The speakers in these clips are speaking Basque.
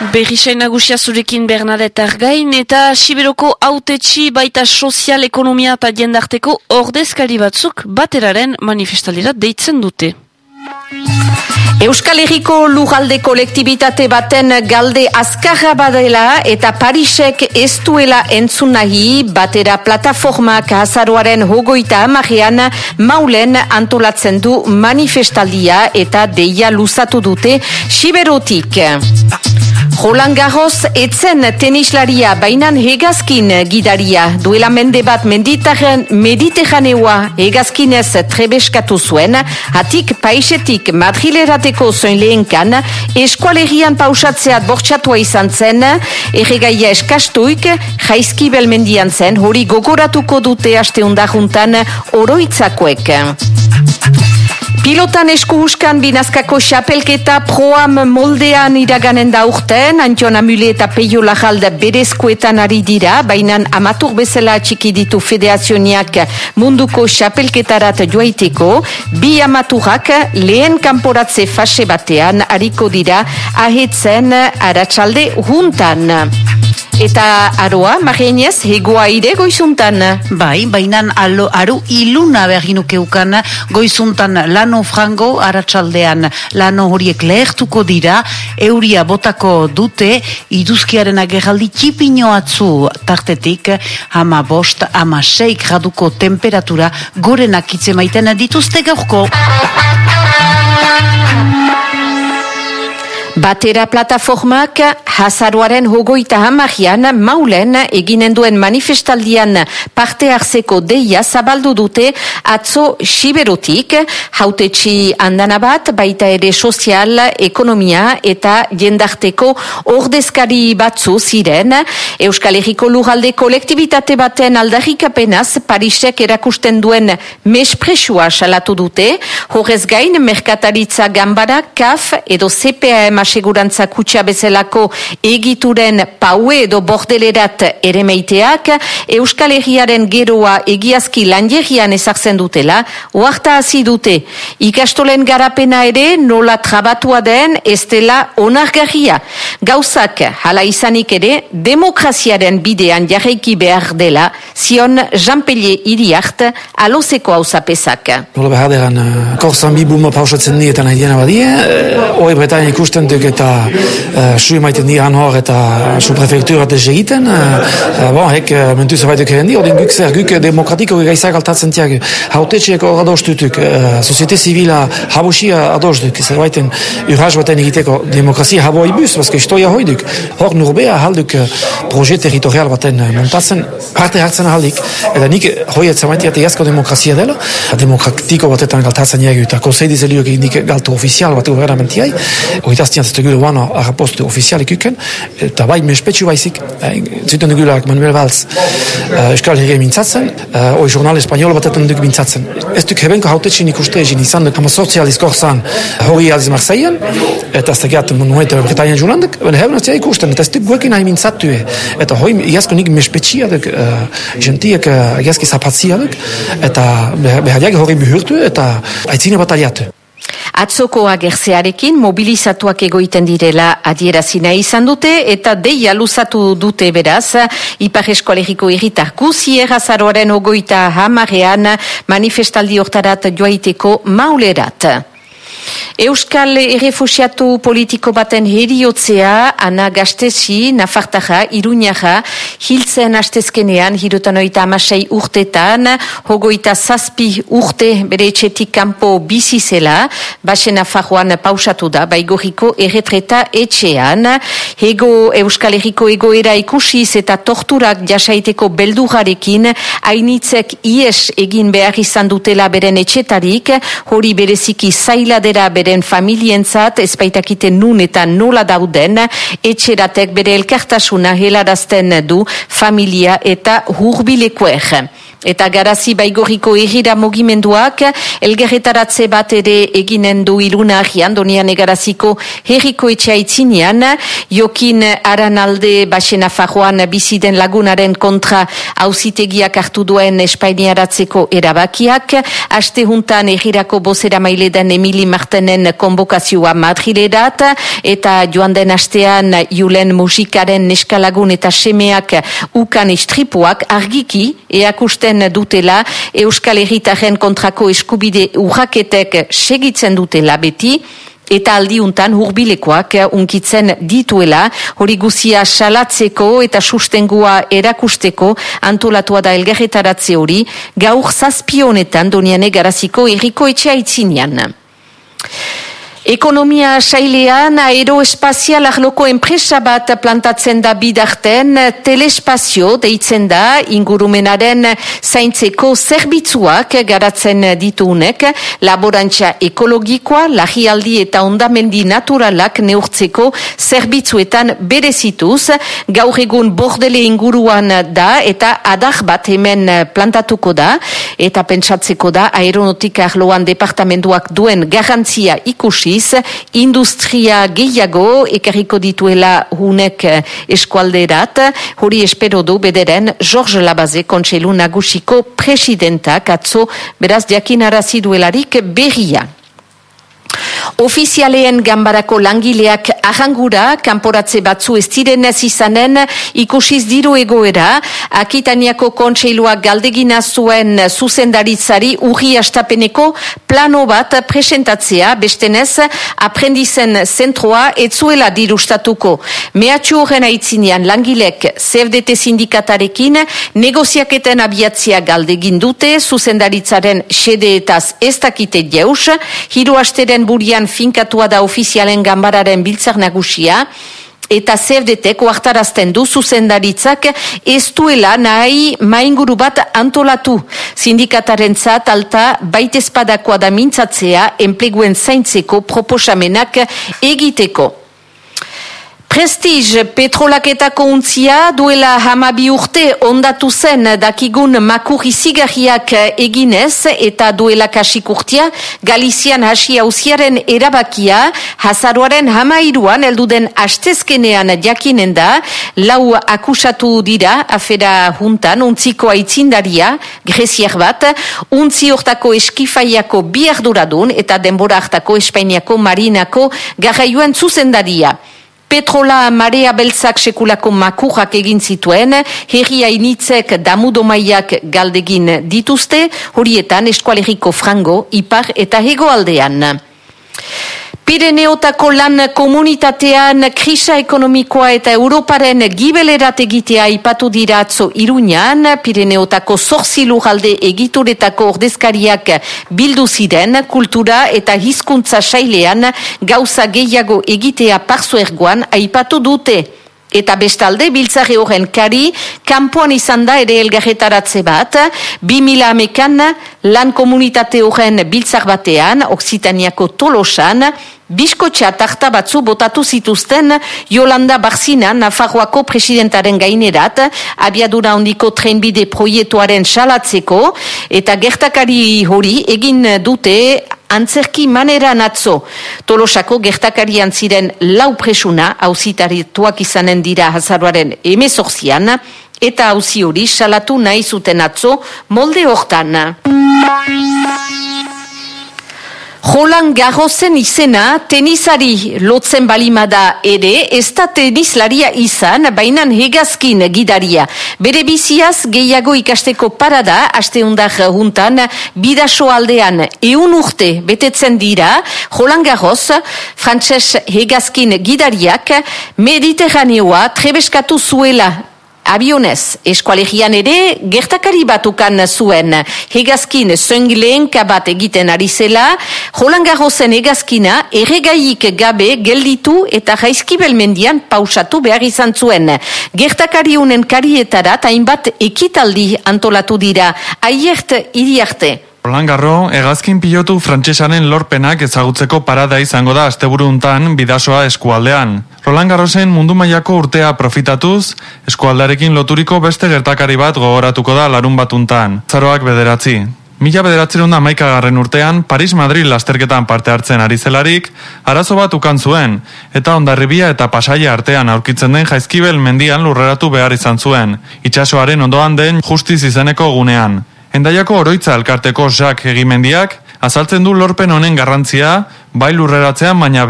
Berrisain nagusia zurekin Bernadette Argain eta Siberoko autetxi baita sozial ekonomia eta jendarteko ordezkari batzuk bateraren manifestalira deitzen dute. Euskal Herriko lugalde kolektibitate baten galde azkarra badela eta Parisek ez duela entzun nahi batera plataformak azaroaren hogoita amarean maulen antolatzen du manifestaldia eta deia luzatu dute siberotik. Roland Garros etzen tenislaria bainan hegazkin gidaria. Duela mende bat mediterraneua hegazkinez trebeskatu zuen, hatik paisetik madrilerateko zoin lehenkan, eskualerian pausatzeat bortxatua izan zen, erregaia eskastuik, jaizki belmendian zen, hori gogoratuko dute aste juntan oroitzakoek. Pilotan esku huskan binazkako xapelketa proam moldean iraganen da urten, Antion Amule eta Peio Lajalda berezkoetan ari dira, baina amatur bezala txiki ditu federazioniak munduko xapelketarat joaiteko, bi amaturak lehen kanporatze fase batean hariko dira ahetzen aratsalde juntan. Eta aroa, marienez, hegoa ire goizuntan. Bai, bainan alo, aru iluna berginukeukan goizuntan lano frango aratsaldean lano horiek lehertuko dira, euria botako dute, iduzkiaren agerraldi txipino atzu tartetik, ama bost, ama seik graduko temperatura gorenak itzemaiten dituzte gaurko. Batera plataformak hazaruaren hogoita hamagian maulen eginen duen manifestaldian parte hartzeko deia zabaldu dute atzo siberotik. Hautetxi andana bat baita ere sozial, ekonomia eta jendarteko ordezkari batzu ziren. Euskal Herriko Lugalde kolektibitate baten aldarrikapenaz Parisek erakusten duen mespresua salatu dute. Horrez gain merkataritza gambara, kaf edo CPAM asegurantza kutsa bezalako egituren paue edo bordelerat ere meiteak, Euskal Herriaren geroa egiazki lanjegian ezartzen dutela, oarta hasi dute. Ikastolen garapena ere nola trabatua den ez dela onargarria. Gauzak hala izanik ere demokraziaren bidean jarraiki behar dela, zion Jean-Pellier iriart alozeko hau zapezak. Nola behar degan, korzan bi buma pausatzen nietan nahi diena badie, hori bretain ikusten duk eta uh, su emaiten dian hor eta su prefektura ez egiten uh, bon, hek mentu zerbaitek herendi hori guk zer, guk demokratiko gaizak altatzen tiag hautetxeeko adostutuk uh, soziete zivila habusia adostuk zerbaiten urraz baten egiteko demokrazia habo ibuz, bazke historia hoiduk hor nurbea halduk uh, proje territorial baten montatzen parte hartzen haldik eta nik hoiet zerbaitiat egazko demokrazia dela demokratiko batetan galtatzen jagu eta konsei dizeliok egin galtu ofizial bat gubernamentiai hori taztian zetegulu wana arrapostu ofizialik uken, eta bai mespetsu baizik, eh, zuten dugulak Manuel Valls. Uh, Euskal Herri mintzatzen, uh, oi jurnal espanol batetan duk mintzatzen. Ez duk hebenko hautetxin ikuste egin izan duk hama sozializ korzan hori aliz Marseillan, eta ez tegiat monuete Britannian julandek, ben heben ez ikusten, eta ez duk guekin hain mintzatu eta hoi iazko nik mespetsia duk, uh, gentiek uh, iazki zapatzia duk, eta behadiak hori behurtu, eta aitzine bataliatu. Atzoko agertzearekin mobilizatuak egoiten direla adierazina izan dute eta deia luzatu dute beraz Ipar Eskoaleriko irritar guzier azaroaren ogoita hamarean manifestaldi hortarat joaiteko maulerat. Euskal errefusiatu politiko baten heriotzea, Ana Gastezi, Nafartaja, Iruñaja, hiltzen astezkenean, hirutan oita amasei urtetan, hogoita zazpi urte bere etxetik kanpo bizizela, basen Nafarroan pausatu da, baigoriko erretreta etxean, hego Euskal Herriko egoera ikusiz eta torturak jasaiteko beldurarekin, hainitzek ies egin behar izan dutela beren etxetarik, hori bereziki zailadera bera beren familientzat ezpaitakiten nun eta nola dauden etxeratek bere elkartasuna helarazten du familia eta hurbilekoer. Eta garazi baigoriko egira mugimenduak elgerretaratze bat ere eginen du iluna ahian, donian egaraziko herriko etxaitzinean, jokin aranalde basena fajoan biziden lagunaren kontra hausitegiak hartu duen espainiaratzeko erabakiak, aste juntan egirako bozera maile den Emili Martenen konbokazioa madrilerat, eta joan den astean julen musikaren neskalagun eta semeak ukan istripuak argiki eakusten dutela Euskal Herritaren kontrako eskubide urraketek segitzen dutela beti, eta aldiuntan hurbilekoak unkitzen dituela, hori guzia salatzeko eta sustengua erakusteko antolatua da elgerretaratze hori, gaur zazpionetan doniane garaziko erriko etxea itzinean. Ekonomia sailean aeroespazial arloko enpresa bat plantatzen da bidarten telespazio deitzen da. Ingurumenaren zaintzeko zerbitzuak garatzen dituunek laborantza ekologikoa, lagialdi eta ondamendi naturalak neurtzeko zerbitzuetan berezituz. Gaur egun bordele inguruan da eta adar bat hemen plantatuko da eta pentsatzeko da aeronautika arloan departamentuak duen garantzia ikusi industria gehiago ekarriko dituela hunek eh, eskualderat, hori espero du bederen George Labaze kontselu nagusiko presidentak atzo beraz diakinarazi duelarik berria. Ofizialeen gambarako langileak ahangura, kanporatze batzu ez diren ez izanen, ikusiz diru egoera, akitaniako kontseilua galdegina zuen zuzendaritzari urri astapeneko plano bat presentatzea, bestenez, aprendizen zentroa etzuela dirustatuko. Mehatxu horren aitzinean langilek CFDT sindikatarekin negoziaketen abiatzia galdegin dute, zuzendaritzaren sedeetaz ez dakite jaus, hiru asteren burian finkatua da ofizialen gambararen biltzar nagusia, eta zerdetek oartarazten du zuzendaritzak ez duela nahi mainguru bat antolatu. Sindikataren zat alta baitezpadakoa da mintzatzea enpleguen zaintzeko proposamenak egiteko. Prestige petrolaketako untzia duela hamabi urte ondatu zen dakigun makur izigarriak eginez eta duela kasik urtia Galizian hasi hausiaren erabakia hazaruaren hamairuan elduden hastezkenean jakinen da lau akusatu dira afera juntan untziko aitzindaria greziak bat untzi hortako eskifaiako bi arduradun eta denbora hartako Espainiako marinako garraioen zuzendaria. Petrola marea beltzak sekulako makurrak egin zituen, herria initzek damudomaiak galdegin dituzte, horietan eskualeriko frango, ipar eta hegoaldean. Pireneotako lan komunitatean krisa ekonomikoa eta Europaren gibelerat egitea ipatu dira atzo Iruñan, Pireneotako zorzilu galde egituretako ordezkariak bildu ziren, kultura eta hizkuntza sailean gauza gehiago egitea parzo ergoan aipatu dute. Eta bestalde, biltzare horren kari, kanpoan izan da ere elgarretaratze bat, 2000 amekan lan komunitate horren biltzar batean, Oksitaniako tolosan, Biskotxa tarta batzu botatu zituzten Jolanda Barzina, Nafarroako presidentaren gainerat, abiadura ondiko trenbide proietuaren salatzeko, eta gertakari hori egin dute antzerki manera natzo. Tolosako gertakarian ziren lau presuna, hauzitarituak izanen dira hazaruaren emezorzian, eta hauzi hori salatu nahi zuten atzo molde hortan. Roland Garrosen izena tenisari lotzen balimada ere, ez da tenislaria izan, bainan hegazkin gidaria. Bere biziaz gehiago ikasteko parada, aste undar juntan, bidaso aldean eun urte betetzen dira, Roland Garros, frantses hegazkin gidariak, mediterraneoa trebeskatu zuela Abionez, eskualegian ere, gertakari batukan zuen. Hegazkin zengleen kabat egiten ari zela, jolangarro zen hegazkina, erregaik gabe gelditu eta jaizkibel mendian pausatu behar izan zuen. Gertakari unen karietara, hainbat ekitaldi antolatu dira, aiert iriarte. Roland Garro, egazkin pilotu frantsesaren lorpenak ezagutzeko parada izango da asteburuntan bidasoa eskualdean. Roland Garrosen mundu mailako urtea profitatuz, eskualdarekin loturiko beste gertakari bat gogoratuko da larun batuntan. Zaroak bederatzi. Mila bederatzerun da maikagarren urtean, Paris-Madrid lasterketan parte hartzen ari zelarik, arazo bat ukan zuen, eta ondarribia eta pasaia artean aurkitzen den jaizkibel mendian lurreratu behar izan zuen, itxasoaren ondoan den justiz izeneko gunean. Endaiako oroitza egimendiak, azaltzen du lorpen honen garrantzia, bai lurreratzean baina.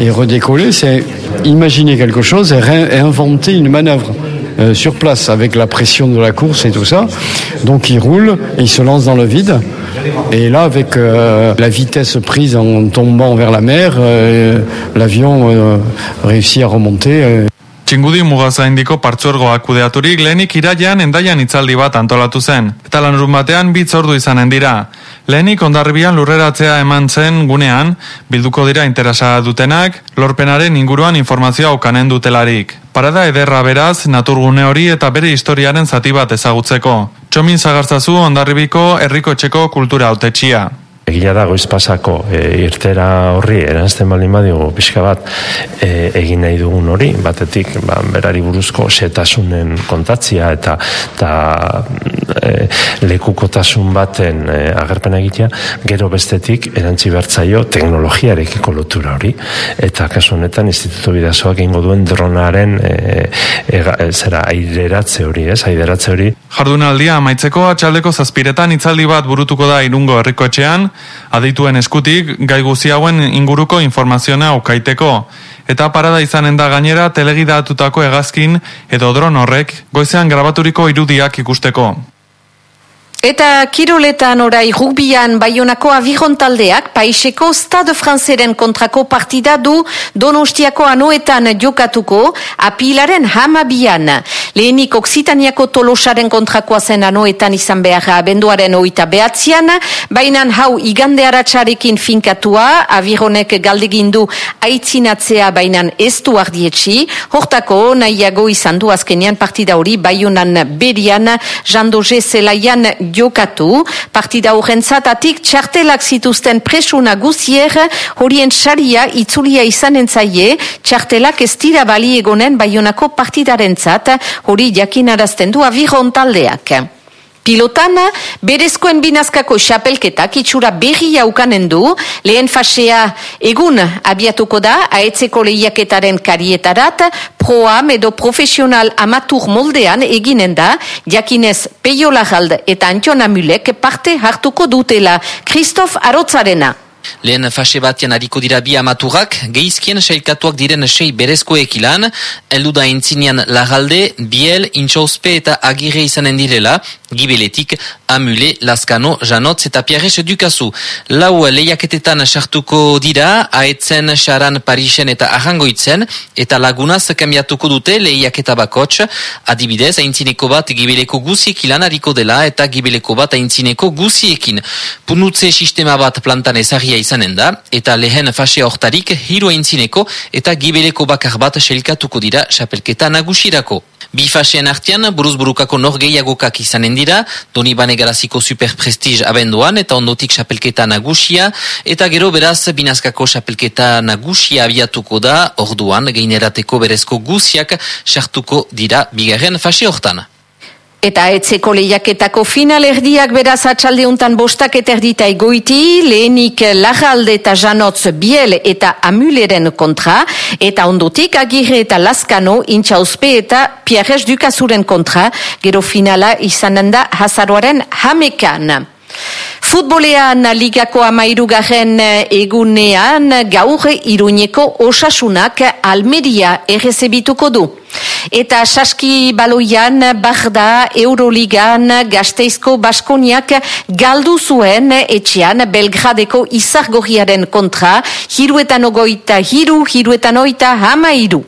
Et redécoller, c'est imaginer quelque chose et réinventer une manœuvre euh, sur place avec la pression de la course et tout ça. Donc il roule et il se lance dans le vide. Et là, avec euh, la vitesse prise en tombant vers la mer, euh, l'avion réussit à remonter. Txingudi mugazaindiko partzuergoak kudeaturik lehenik iraian endaian itzaldi bat antolatu zen. Eta lanurun batean bitz ordu izanen dira. Lehenik ondarribian lurreratzea eman zen gunean, bilduko dira interesa dutenak, lorpenaren inguruan informazioa aukanen dutelarik. Parada ederra beraz, naturgune hori eta bere historiaren zati bat ezagutzeko. Txomin zagartzazu ondarribiko herriko etxeko kultura autetxia. Egia da goiz pasako e, irtera horri eranzten baldin badigu pixka bat e, egin nahi dugun hori, batetik ba, berari buruzko setasunen kontatzia eta, eta e, lekukotasun baten e, agerpena egitea, gero bestetik erantzi bertzaio teknologiarekiko lotura hori, eta kasu honetan instituto bidazoak egingo duen dronaren e, ega- e, zera aireratze hori, ez, aireratze hori. Jardunaldia amaitzeko atxaldeko zazpiretan itzaldi bat burutuko da irungo herriko etxean, adituen eskutik gai guzi hauen inguruko informazioa aukaiteko. Eta parada izanen da gainera telegidatutako hegazkin edo dron horrek goizean grabaturiko irudiak ikusteko. Eta kiroletan orai rugbian baionako aviron taldeak paiseko Stade Franceren kontrako partida du Donostiako anoetan jokatuko apilaren hamabian. Lehenik Oksitaniako tolosaren kontrakoa zen anoetan izan behar abenduaren oita behatzean, bainan hau igande haratsarekin finkatua, avironek galdegindu aitzinatzea bainan ez du ardietxi, hortako nahiago izan du azkenean partida hori baionan berian, jandoze zelaian jokatu, partida horren txartelak zituzten presuna guzier, horien saria itzulia izanen zaie, txartelak ez dira bali egonen baionako partidaren zat, hori jakinarazten du aviron taldeak. Pilotan, berezkoen binazkako xapelketak itxura berria ukanen du, lehen fasea egun abiatuko da, aetzeko lehiaketaren karietarat, proam edo profesional amatur moldean eginen da, jakinez Peio Lajald eta Antion Amulek parte hartuko dutela, Christoph Arotzarena. Lehen fase batean hariko dira bi amaturak, geizkien sailkatuak diren sei berezkoek ilan, heldu da intzinean lagalde, biel, intxauzpe eta agire izanen direla, gibeletik, amule, laskano, janotz eta pierres dukazu. Lau lehiaketetan sartuko dira, aetzen, xaran, parisen eta arrangoitzen, eta lagunaz kamiatuko dute lehiaketa bakots, adibidez, aintzineko bat gibeleko guziek ilan dela, eta gibeleko bat aintzineko guziekin. Punutze sistema bat plantan ezagia izanen da, eta lehen fase hortarik hiru aintzineko eta gibeleko bakar bat selkatuko dira xapelketa nagusirako. Bi faseen artean, buruz burukako nor gehiagokak izanen dira, doni bane garaziko super prestige abenduan, eta ondotik xapelketa nagusia, eta gero beraz binazkako xapelketa nagusia abiatuko da, orduan geinerateko berezko guziak sartuko dira bigarren fase hortan. Eta etzeko lehiaketako final erdiak beraz atxaldeuntan bostak eta erdita egoiti, lehenik lajalde eta janotz biel eta amuleren kontra, eta ondotik agirre eta laskano intxauzpe eta pierres dukazuren kontra, gero finala izanen da hazaroaren hamekan. Futbolean ligako amairugarren egunean gaur iruñeko osasunak Almeria errezebituko du. Eta saski baloian, Barda, Euroligan, Gasteizko Baskoniak galdu zuen etxean Belgradeko izargorriaren kontra, hiruetan ogoita hiru, hiruetan oita hama hiru.